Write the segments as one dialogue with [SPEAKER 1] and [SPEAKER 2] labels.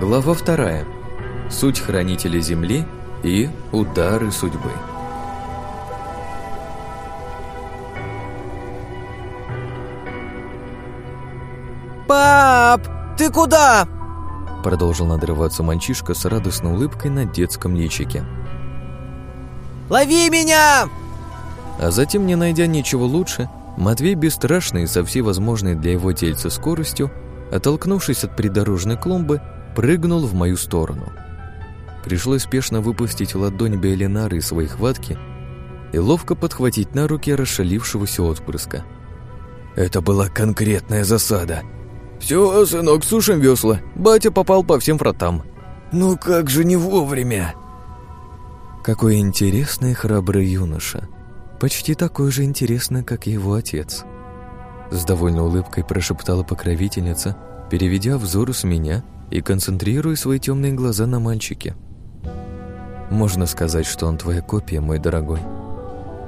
[SPEAKER 1] Глава вторая. Суть хранителя Земли и удары судьбы.
[SPEAKER 2] «Пап, ты куда?»
[SPEAKER 1] Продолжил надрываться мальчишка с радостной улыбкой на детском личике.
[SPEAKER 2] «Лови меня!»
[SPEAKER 1] А затем, не найдя ничего лучше, Матвей бесстрашный со всей возможной для его тельца скоростью, оттолкнувшись от придорожной клумбы, прыгнул в мою сторону. Пришлось спешно выпустить ладонь Биолинары из своей хватки и ловко подхватить на руки расшалившегося отпрыска. Это была конкретная засада. «Все, сынок, сушим весла. Батя попал по всем фронтам». «Ну как же не вовремя?» Какой интересный храбрый юноша. Почти такой же интересный, как его отец. С довольной улыбкой прошептала покровительница, переведя взор с меня и концентрируя свои темные глаза на мальчике. «Можно сказать, что он твоя копия, мой дорогой.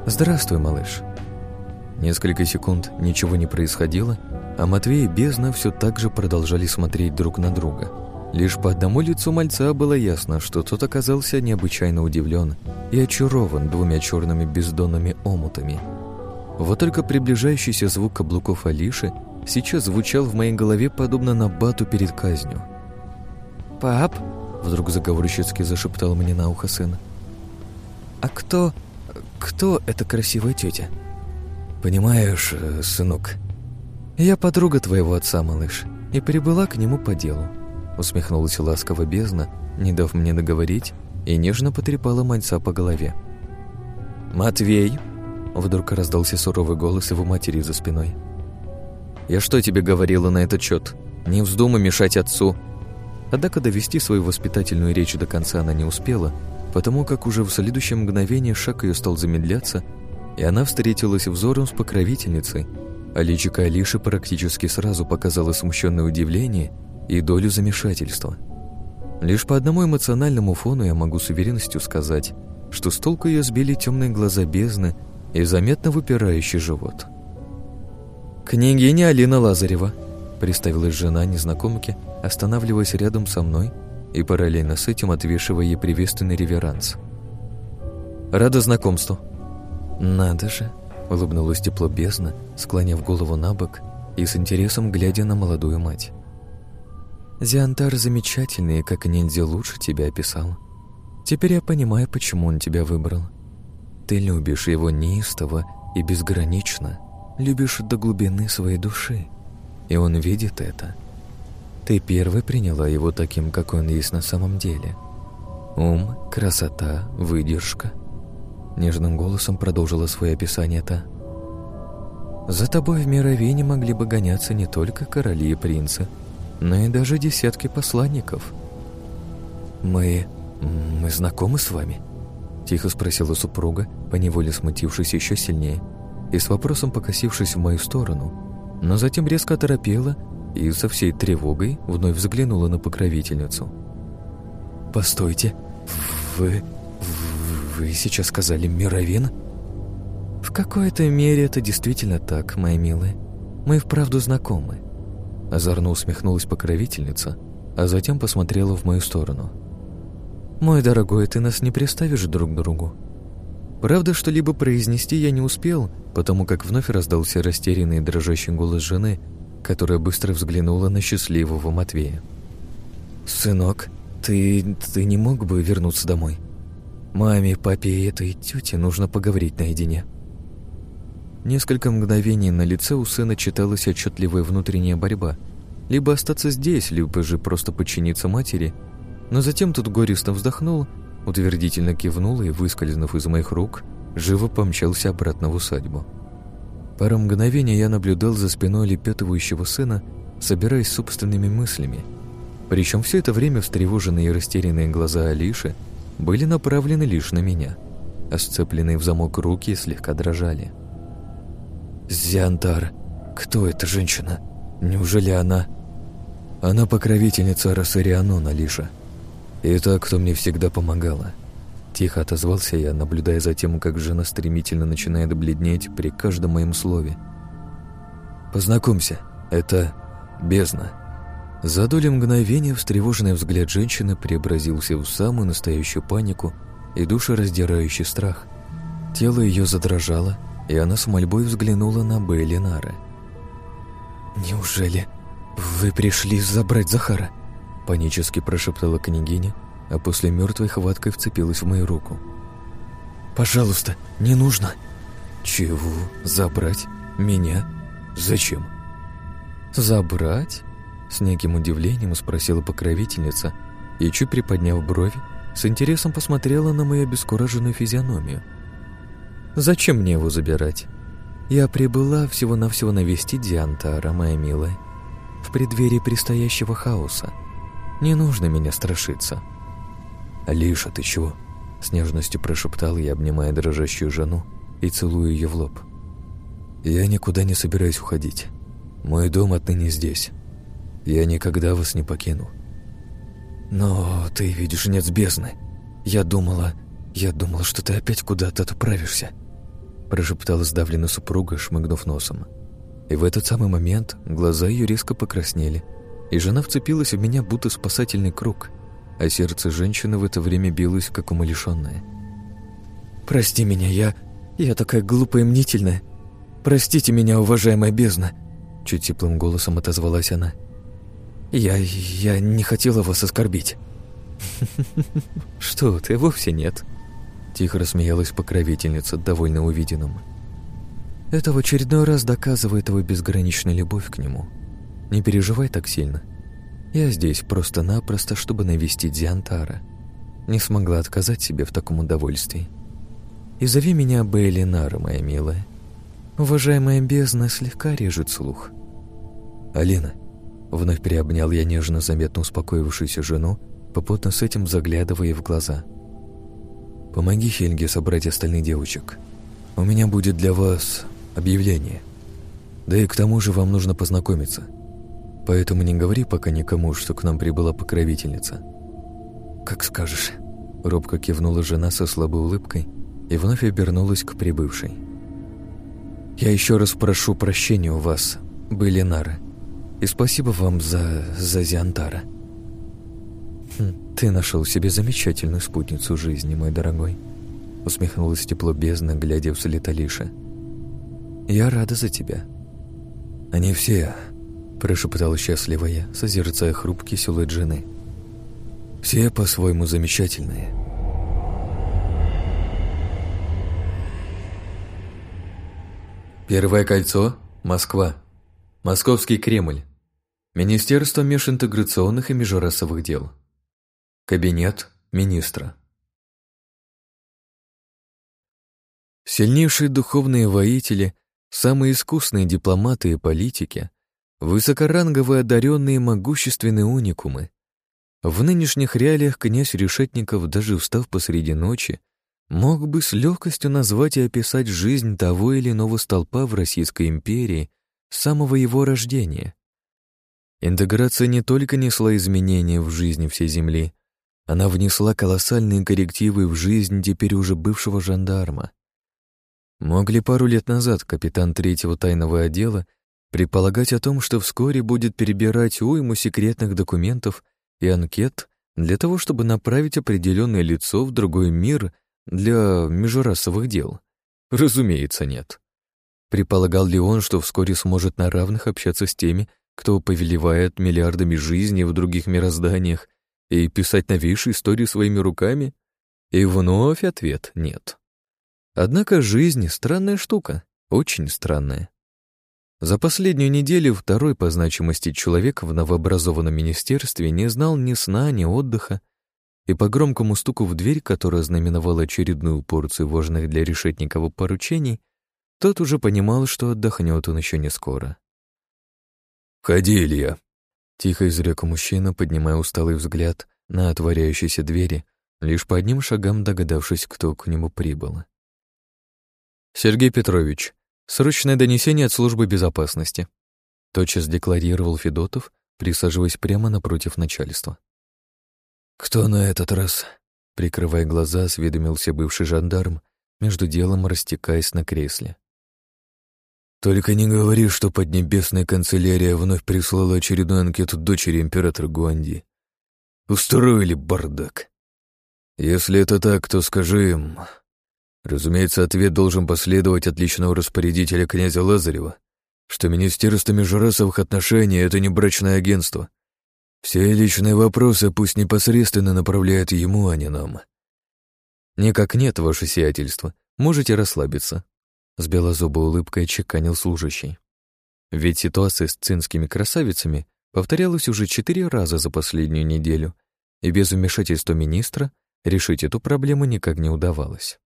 [SPEAKER 1] Здравствуй, малыш». Несколько секунд ничего не происходило, а Матвей и Бездна все так же продолжали смотреть друг на друга. Лишь по одному лицу мальца было ясно, что тот оказался необычайно удивлен и очарован двумя черными бездонными омутами. Вот только приближающийся звук каблуков Алиши сейчас звучал в моей голове подобно набату перед казнью. «Пап!» — вдруг заговорщицки зашептал мне на ухо сын. «А кто... кто эта красивая тетя?» «Понимаешь, сынок, я подруга твоего отца, малыш, и прибыла к нему по делу», усмехнулась ласково бездна, не дав мне договорить, и нежно потрепала мальца по голове. «Матвей!» — вдруг раздался суровый голос его матери за спиной. «Я что тебе говорила на этот счет? Не вздумай мешать отцу!» Однако довести свою воспитательную речь до конца она не успела, потому как уже в следующее мгновение шаг ее стал замедляться, и она встретилась взором с покровительницей, а личико Алиши практически сразу показало смущенное удивление и долю замешательства. Лишь по одному эмоциональному фону я могу с уверенностью сказать, что с толку ее сбили темные глаза бездны и заметно выпирающий живот. «Княгиня Алина Лазарева», — представилась жена незнакомки, останавливаясь рядом со мной и параллельно с этим отвешивая ей приветственный реверанс. «Рада знакомству». «Надо же», — улыбнулась тепло бездна, склоняв голову на бок и с интересом глядя на молодую мать. «Зиантар замечательный, как нельзя лучше тебя описал. Теперь я понимаю, почему он тебя выбрал. Ты любишь его неистово и безгранично, любишь до глубины своей души, и он видит это. Ты первой приняла его таким, какой он есть на самом деле. Ум, красота, выдержка». Нежным голосом продолжила свое описание та. «За тобой в Мировине могли бы гоняться не только короли и принцы, но и даже десятки посланников. «Мы... мы знакомы с вами?» Тихо спросила супруга, поневоле смутившись еще сильнее, и с вопросом покосившись в мою сторону, но затем резко оторопела и со всей тревогой вновь взглянула на покровительницу. «Постойте, вы... вы сейчас сказали Мировин?» «В какой-то мере это действительно так, мои милые. Мы вправду знакомы. Озорно усмехнулась покровительница, а затем посмотрела в мою сторону. «Мой дорогой, ты нас не приставишь друг другу?» Правда, что-либо произнести я не успел, потому как вновь раздался растерянный и дрожащий голос жены, которая быстро взглянула на счастливого Матвея. «Сынок, ты... ты не мог бы вернуться домой? Маме, папе и этой тете нужно поговорить наедине». Несколько мгновений на лице у сына читалась отчетливая внутренняя борьба. Либо остаться здесь, либо же просто подчиниться матери. Но затем тут горестно вздохнул, утвердительно кивнул и, выскользнув из моих рук, живо помчался обратно в усадьбу. Пару мгновений я наблюдал за спиной лепетывающего сына, собираясь собственными мыслями. Причем все это время встревоженные и растерянные глаза Алиши были направлены лишь на меня, а сцепленные в замок руки слегка дрожали. Зиантар. Кто эта женщина? Неужели она... Она покровительница Рассарианона, Лиша. И та, кто мне всегда помогала. Тихо отозвался я, наблюдая за тем, как жена стремительно начинает бледнеть при каждом моем слове. «Познакомься, это бездна. За доли мгновения встревоженный взгляд женщины преобразился в самую настоящую панику и душераздирающий страх. Тело ее задрожало, и она с мольбой взглянула на Нара. «Неужели вы пришли забрать Захара?» Панически прошептала княгиня, а после мертвой хваткой вцепилась в мою руку. «Пожалуйста, не нужно!» «Чего? Забрать? Меня? Зачем?» «Забрать?» С неким удивлением спросила покровительница и, чуть приподняв брови, с интересом посмотрела на мою обескураженную физиономию. «Зачем мне его забирать? Я прибыла всего-навсего навестить Диантара, моя милая, в преддверии предстоящего хаоса. Не нужно меня страшиться». «Алиша, ты чего?» С нежностью прошептал я, обнимая дрожащую жену и целую ее в лоб. «Я никуда не собираюсь уходить. Мой дом отныне здесь. Я никогда вас не покину». «Но ты видишь нет бездны. Я думала... Я думала, что ты опять куда-то отправишься», прошептала сдавленно супруга, шмыгнув носом. И в этот самый момент глаза ее резко покраснели, и жена вцепилась в меня, будто спасательный круг, а сердце женщины в это время билось, как умалишенное. «Прости меня, я... я такая глупая и мнительная. Простите меня, уважаемая бездна!» Чуть теплым голосом отозвалась она. «Я... я не хотела вас оскорбить». «Что ты, вовсе нет», Тихо рассмеялась покровительница, довольно увиденным. Это в очередной раз доказывает твою безграничную любовь к нему. Не переживай так сильно. Я здесь просто-напросто, чтобы навестить Диантара. Не смогла отказать себе в таком удовольствии. И зови меня Бейли Нара, моя милая. Уважаемая бездна слегка режет слух. Алина, вновь приобнял я нежно заметно успокоившуюся жену, попутно с этим заглядывая в глаза – Помоги Хельге собрать остальных девочек. У меня будет для вас объявление. Да и к тому же вам нужно познакомиться. Поэтому не говори пока никому, что к нам прибыла покровительница. Как скажешь. Робко кивнула жена со слабой улыбкой и вновь обернулась к прибывшей. «Я еще раз прошу прощения у вас, Белинара, и спасибо вам за... за Зиантара». Хм. «Ты нашел себе замечательную спутницу жизни, мой дорогой», усмехнулась тепло бездна, глядя вслед Алише. «Я рада за тебя». «Они все», — прошептала счастливая, созерцая хрупкий силуэт жены. «Все по-своему замечательные». Первое кольцо – Москва. Московский Кремль. Министерство межинтеграционных и межрасовых дел. Кабинет министра. Сильнейшие духовные воители, самые искусные дипломаты и политики, высокоранговые одаренные могущественные уникумы. В нынешних реалиях князь Решетников, даже встав посреди ночи, мог бы с легкостью назвать и описать жизнь того или иного столпа в Российской империи с самого его рождения. Интеграция не только несла изменения в жизни всей Земли, она внесла колоссальные коррективы в жизнь теперь уже бывшего жандарма. Мог ли пару лет назад капитан третьего тайного отдела предполагать о том, что вскоре будет перебирать уйму секретных документов и анкет для того, чтобы направить определенное лицо в другой мир для межрасовых дел? Разумеется, нет. Предполагал ли он, что вскоре сможет на равных общаться с теми, кто повелевает миллиардами жизней в других мирозданиях и писать новейшие истории своими руками? И вновь ответ «нет». Однако жизнь — странная штука, очень странная. За последнюю неделю второй по значимости человек в новообразованном министерстве не знал ни сна, ни отдыха, и по громкому стуку в дверь, которая знаменовала очередную порцию важных для Решетникова поручений, тот уже понимал, что отдохнет он еще не скоро. «Входи, Илья», Тихо изрек мужчина, поднимая усталый взгляд на отворяющиеся двери, лишь по одним шагам догадавшись, кто к нему прибыл. «Сергей Петрович, срочное донесение от службы безопасности», тотчас декларировал Федотов, присаживаясь прямо напротив начальства. «Кто на этот раз?» Прикрывая глаза, осведомился бывший жандарм, между делом растекаясь на кресле.
[SPEAKER 2] Только не говори, что Поднебесная канцелярия вновь прислала очередную анкету дочери императора Гуанди. Устроили бардак. Если это так, то скажи им. Разумеется, ответ должен последовать от личного распорядителя князя Лазарева, что Министерство межрасовых отношений — это не брачное агентство. Все личные вопросы пусть непосредственно направляют ему, а не нам.
[SPEAKER 1] Никак нет, ваше сиятельство. Можете расслабиться. С белозубой улыбкой чеканил служащий. Ведь ситуация с цинскими красавицами повторялась уже четыре раза за последнюю неделю, и без вмешательства министра решить эту проблему никак не удавалось.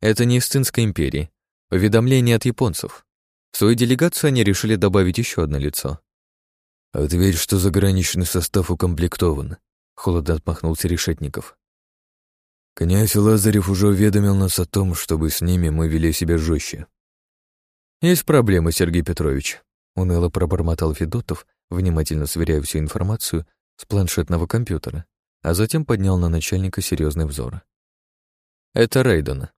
[SPEAKER 1] Это не из империи. Уведомление от японцев. В свою делегацию они решили добавить еще одно лицо.
[SPEAKER 2] «Ответь, что заграничный состав укомплектован», — холодно отмахнулся Решетников. «Князь Лазарев уже уведомил нас о том, чтобы с ними мы вели себя жестче».
[SPEAKER 1] «Есть проблемы, Сергей Петрович», — уныло пробормотал Федотов, внимательно сверяя всю информацию с планшетного компьютера, а затем поднял на начальника серьезный взор. «Это Рейден.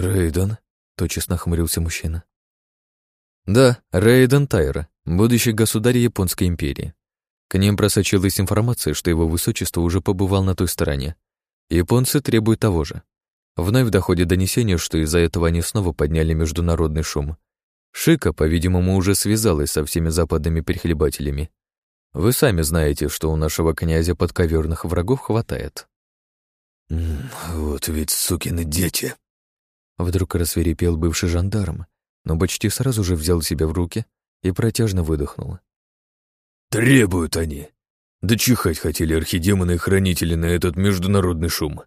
[SPEAKER 2] «Рейден?» — тотчас нахмурился мужчина.
[SPEAKER 1] «Да, Рейден Тайра, будущий государь Японской империи. К ним просочилась информация, что его высочество уже побывал на той стороне. Японцы требуют того же. Вновь доходит донесение, что из-за этого они снова подняли международный шум. Шика, по-видимому, уже связалась со всеми западными перехлебателями. Вы сами знаете, что у нашего князя подковерных врагов хватает.
[SPEAKER 2] «Вот ведь сукины дети!»
[SPEAKER 1] Вдруг рассверепел бывший жандарм, но почти сразу же взял себя в руки и протяжно выдохнул.
[SPEAKER 2] «Требуют они! Да чихать хотели архидемоны и хранители на этот международный шум.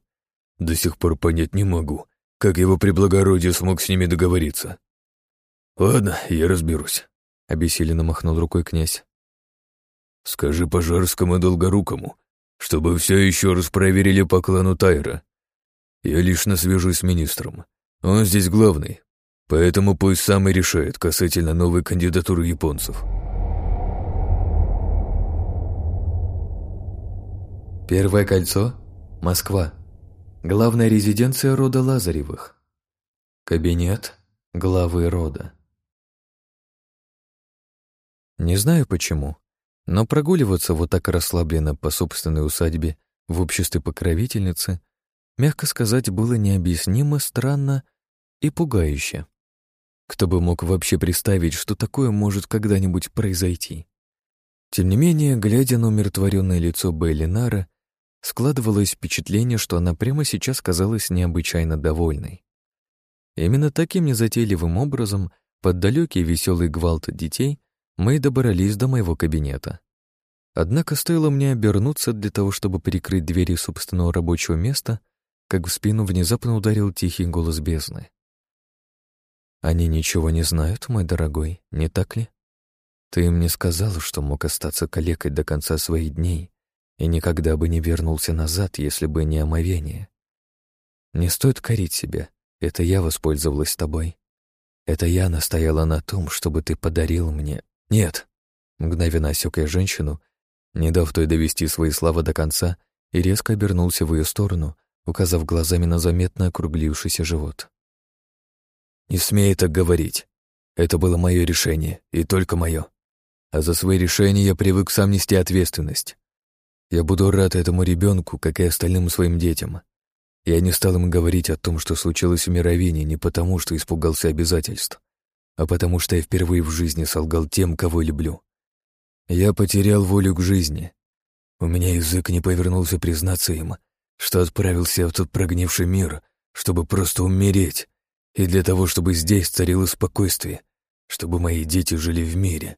[SPEAKER 2] До сих пор понять не могу, как его преблагородие смог с ними договориться. Ладно, я разберусь», — обессиленно махнул рукой князь. «Скажи Пожарскому и Долгорукому, чтобы все еще раз проверили по клану Тайра. Я лично свяжусь с министром. Он здесь главный, поэтому пусть сам и решает касательно новой кандидатуры японцев.
[SPEAKER 1] Первое кольцо — Москва. Главная резиденция рода Лазаревых. Кабинет главы рода. Не знаю почему, но прогуливаться вот так расслабленно по собственной усадьбе в обществе покровительницы мягко сказать, было необъяснимо странно и пугающе. Кто бы мог вообще представить, что такое может когда-нибудь произойти? Тем не менее, глядя на умиротворенное лицо Белли Нара, складывалось впечатление, что она прямо сейчас казалась необычайно довольной. Именно таким незатейливым образом, под далекий веселый гвалт детей, мы и добрались до моего кабинета. Однако стоило мне обернуться для того, чтобы перекрыть двери собственного рабочего места, как в спину внезапно ударил тихий голос бездны. «Они ничего не знают, мой дорогой, не так ли? Ты им не сказал, что мог остаться калекой до конца своих дней и никогда бы не вернулся назад, если бы не омовение. Не стоит корить себя, это я воспользовалась тобой. Это я настояла на том, чтобы ты подарил мне... Нет!» Мгновенно осек я женщину, не дав той довести свои слова до конца, и резко обернулся в ее сторону, указав глазами на заметно округлившийся живот. «Не смей так говорить. Это было мое решение, и только мое. А за свои решения я привык сам нести ответственность. Я буду рад этому ребенку, как и остальным своим детям. Я не стал им говорить о том, что случилось в Мировине, не потому, что испугался обязательств, а потому что я впервые в жизни солгал тем, кого люблю. Я потерял волю к жизни. У меня язык не повернулся признаться им, что отправился в тот прогнивший мир, чтобы просто умереть, и для того, чтобы здесь царило спокойствие, чтобы мои дети жили в мире.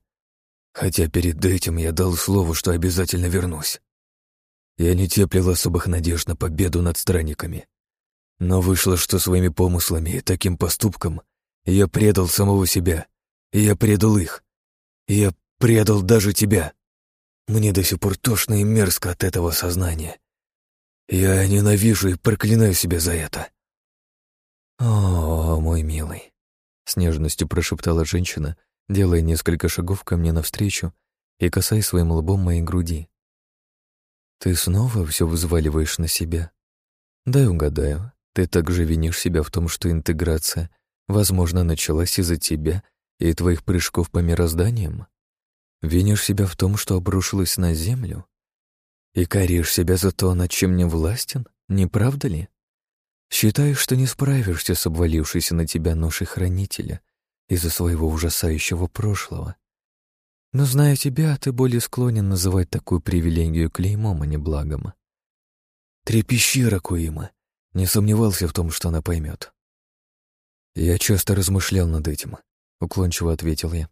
[SPEAKER 1] Хотя перед этим я дал слово, что обязательно вернусь. Я не теплил особых надежд на победу над странниками. Но вышло, что своими помыслами и таким поступком я предал самого себя, и я предал их, я предал даже тебя. Мне до сих пор тошно и мерзко от этого сознания. Я ненавижу и проклинаю себя за это. О, мой милый, с нежностью прошептала женщина, делая несколько шагов ко мне навстречу и касаясь своим лбом моей груди. Ты снова все взваливаешь на себя. Дай угадаю, ты также винишь себя в том, что интеграция, возможно, началась из-за тебя и твоих прыжков по мирозданиям? Винишь себя в том, что обрушилась на землю? И коришь себя за то, над чем не властен, не правда ли? Считаешь, что не справишься с обвалившейся на тебя ношей хранителя из-за своего ужасающего прошлого. Но, зная тебя, ты более склонен называть такую привилегию клеймом, а не благом. Трепещи, Ракуима. Не сомневался в том, что она поймет. Я часто размышлял над этим, уклончиво ответил я.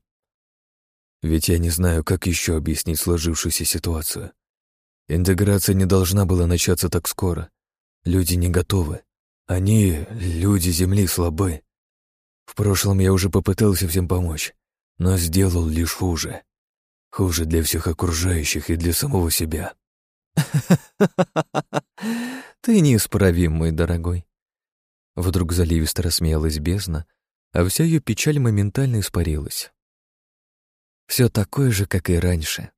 [SPEAKER 1] Ведь я не знаю, как еще объяснить сложившуюся ситуацию. Интеграция не должна была начаться так скоро. Люди не готовы. Они, люди Земли, слабы. В прошлом я уже попытался всем помочь, но сделал лишь хуже. Хуже для всех окружающих и для самого себя. Ты неисправим, мой дорогой. Вдруг заливисто рассмеялась бездна, а вся ее печаль моментально испарилась. Все такое же, как и раньше,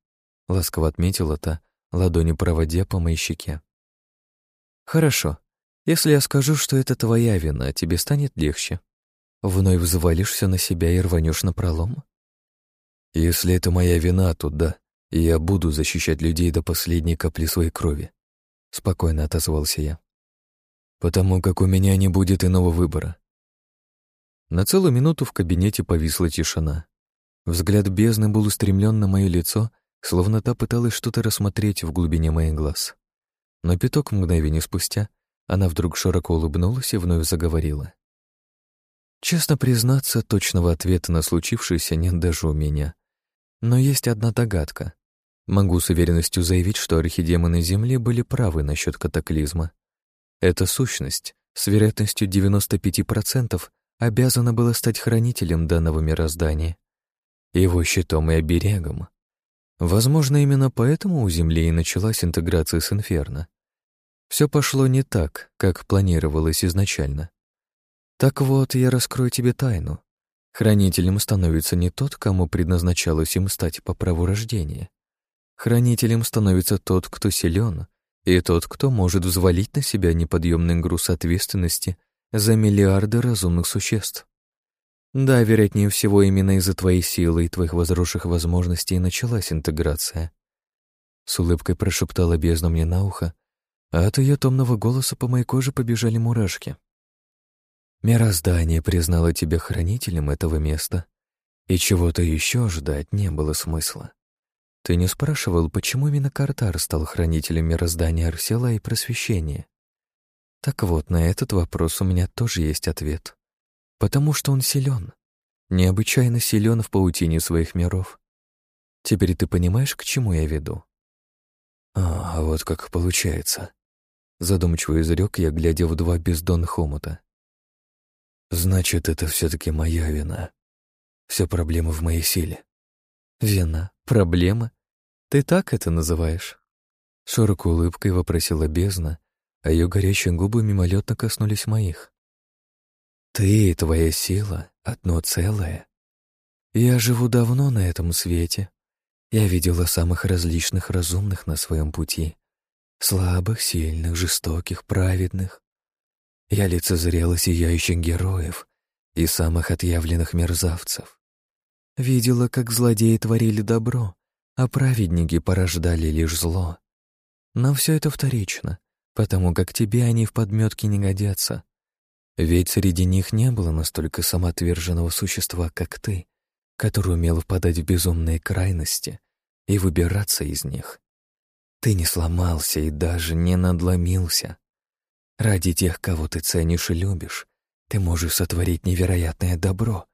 [SPEAKER 1] ласково отметила та, ладонью проводя по моей щеке. Хорошо, если я скажу, что это твоя вина, тебе станет легче. Вновь взвалишься на себя и рванешь на пролом? Если это моя вина, то да, я буду защищать людей до последней капли своей крови. Спокойно отозвался я. Потому как у меня не будет иного выбора. На целую минуту в кабинете повисла тишина. Взгляд бездны был устремлен на мое лицо, словно та пыталась что-то рассмотреть в глубине моих глаз. Но пяток мгновений спустя она вдруг широко улыбнулась и вновь заговорила. Честно признаться, точного ответа на случившееся нет даже у меня. Но есть одна догадка. Могу с уверенностью заявить, что архидемоны Земли были правы насчет катаклизма. Эта сущность с вероятностью 95% обязана была стать хранителем данного мироздания, его щитом и оберегом. Возможно, именно поэтому у Земли и началась интеграция с Инферно. Все пошло не так, как планировалось изначально. Так вот, я раскрою тебе тайну. Хранителем становится не тот, кому предназначалось им стать по праву рождения. Хранителем становится тот, кто силен, и тот, кто может взвалить на себя неподъемный груз ответственности за миллиарды разумных существ. Да, вероятнее всего, именно из-за твоей силы и твоих возросших возможностей началась интеграция. С улыбкой прошептала бездна мне на ухо, а от ее томного голоса по моей коже побежали мурашки. Мироздание признало тебя хранителем этого места, и чего-то еще ждать не было смысла. Ты не спрашивал, почему именно Картар стал хранителем мироздания Арсела и просвещения? Так вот, на этот вопрос у меня тоже есть ответ. Потому что он силен, необычайно силен в паутине своих миров. Теперь ты понимаешь, к чему я веду? А, вот как получается. Задумчиво изрек я, глядя в два бездонных омута. Значит, это все-таки моя вина. Вся проблема в моей силе. Вина? Проблема? Ты так это называешь? Широкой улыбкой вопросила бездна, а ее горящие губы мимолетно коснулись моих. Ты и твоя сила — одно целое. Я живу давно на этом свете. Я видела самых различных разумных на своем пути. Слабых, сильных, жестоких, праведных. Я лицезрела сияющих героев и самых отъявленных мерзавцев. Видела, как злодеи творили добро, а праведники порождали лишь зло. Но все это вторично, потому как тебе они в подметке не годятся. Ведь среди них не было настолько самоотверженного существа, как ты, который умел впадать в безумные крайности и выбираться из них. Ты не сломался и даже не надломился. Ради тех, кого ты ценишь и любишь, ты можешь сотворить невероятное добро,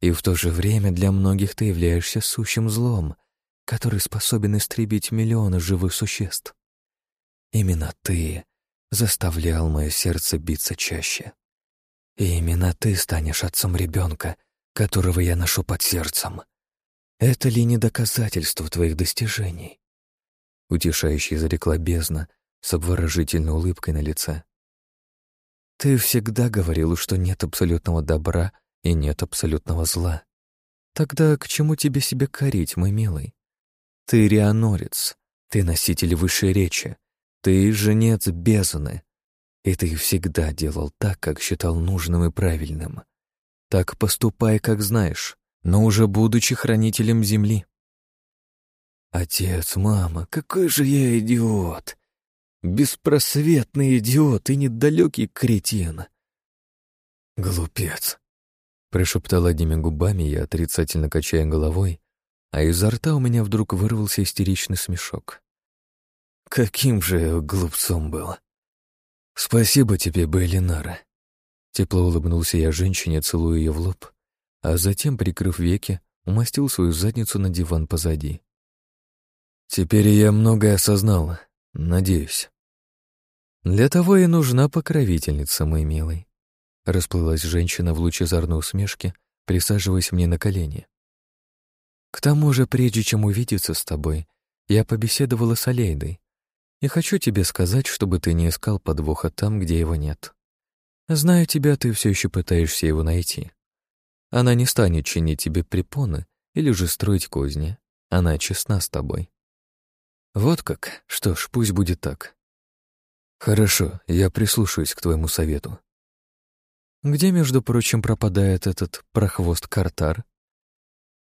[SPEAKER 1] и в то же время для многих ты являешься сущим злом, который способен истребить миллионы живых существ. Именно ты заставлял мое сердце биться чаще. И именно ты станешь отцом ребенка, которого я ношу под сердцем. Это ли не доказательство твоих достижений? утешающий зарекла бездна с обворожительной улыбкой на лице. «Ты всегда говорил, что нет абсолютного добра и нет абсолютного зла. Тогда к чему тебе себя корить, мой милый? Ты рианорец, ты носитель высшей речи, ты женец бездны, и ты всегда делал так, как считал нужным и правильным. Так поступай, как знаешь, но уже будучи хранителем Земли.
[SPEAKER 2] Отец, мама, какой же я идиот! Беспросветный идиот и недалекий кретин. Глупец, прошептал одними губами я, отрицательно качая головой, а изо рта у меня вдруг вырвался истеричный смешок. Каким же глупцом был. Спасибо тебе, Бейлинара. Тепло улыбнулся я женщине, целуя ее в лоб, а затем, прикрыв веки, умастил свою задницу на диван позади. Теперь я многое осознала, надеюсь. Для того и нужна покровительница, мой милый. Расплылась женщина в лучезарной усмешке, присаживаясь мне на колени. К тому же, прежде чем увидеться с тобой, я побеседовала с Алейдой. И хочу тебе сказать, чтобы ты не искал подвоха там, где его нет. Знаю тебя, ты все еще пытаешься его найти. Она не станет чинить тебе препоны или же строить козни. Она честна с тобой. Вот как? Что ж, пусть будет так. Хорошо, я прислушаюсь к твоему совету. Где, между прочим, пропадает этот прохвост Картар?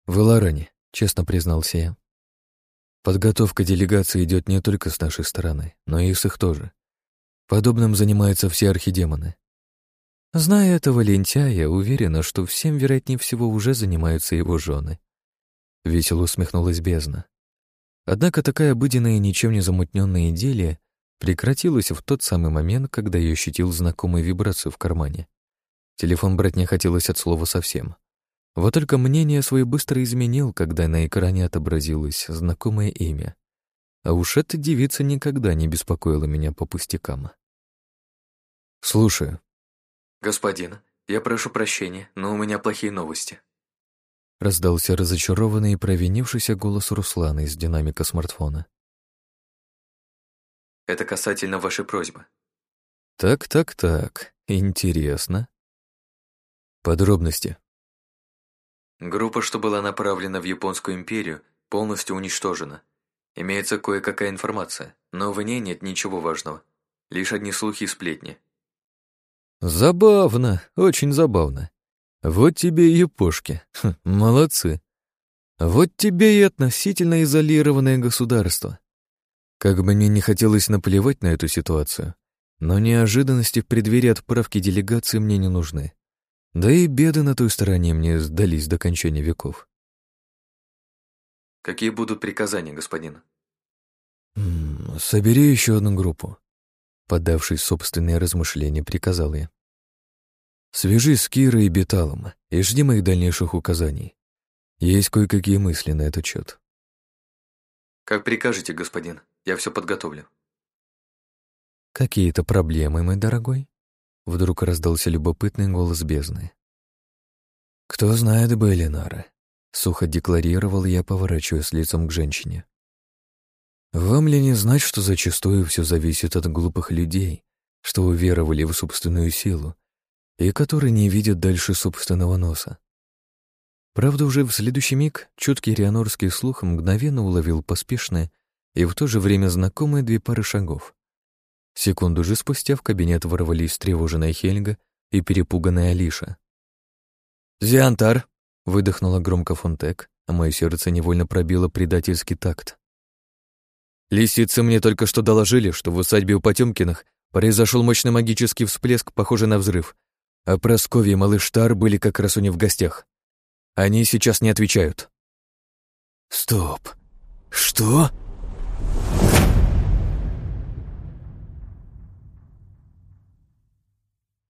[SPEAKER 2] В Иларане, честно признался я. Подготовка делегации идет не только с нашей стороны, но и с их тоже. Подобным занимаются все архидемоны. Зная этого лентяя, уверена, что всем, вероятнее всего, уже занимаются его жены. Весело усмехнулась бездна. Однако такая обыденная, ничем не замутненная идея прекратилась в тот самый момент, когда я ощутил знакомую вибрацию в кармане. Телефон брать не хотелось от слова совсем. Вот только мнение свое быстро изменил, когда на экране отобразилось знакомое имя. А уж эта девица никогда не беспокоила меня по пустякам. «Слушаю». «Господин, я прошу прощения, но у меня плохие новости». Раздался разочарованный и провинившийся голос Руслана из динамика смартфона. Это касательно вашей просьбы. Так-так-так, интересно. Подробности. Группа, что была направлена в Японскую империю, полностью уничтожена. Имеется кое-какая информация, но в ней нет ничего важного. Лишь одни слухи и сплетни. Забавно, очень забавно. Вот тебе и япошки. Хм, молодцы. Вот тебе и относительно изолированное государство. Как бы мне не хотелось наплевать на эту ситуацию, но неожиданности в преддверии отправки делегации мне не нужны. Да и беды на той стороне мне сдались до кончания веков. «Какие будут приказания, господин?» «Собери еще одну группу», — поддавшись собственные размышления, приказал я. «Свяжись с Кирой и Беталом и жди моих дальнейших указаний. Есть кое-какие мысли на этот счет». «Как прикажете, господин», я все подготовлю». «Какие-то проблемы, мой дорогой?» Вдруг раздался любопытный голос бездны. «Кто знает бы, Элинара?» — сухо декларировал я, поворачиваясь лицом к женщине. «Вам ли не знать, что зачастую все зависит от глупых людей, что уверовали в собственную силу и которые не видят дальше собственного носа?» Правда, уже в следующий миг чуткий рианорский слух мгновенно уловил поспешное и в то же время знакомые две пары шагов. Секунду же спустя в кабинет ворвались встревоженная Хельга и перепуганная Алиша. «Зиантар!» — выдохнула громко Фонтек, а мое сердце невольно пробило предательский такт. «Лисицы мне только что доложили, что в усадьбе у Потемкиных произошел мощный магический всплеск, похожий на взрыв, а Просковья и малыш Тар были как раз у них в гостях. Они сейчас не отвечают». «Стоп! Что?»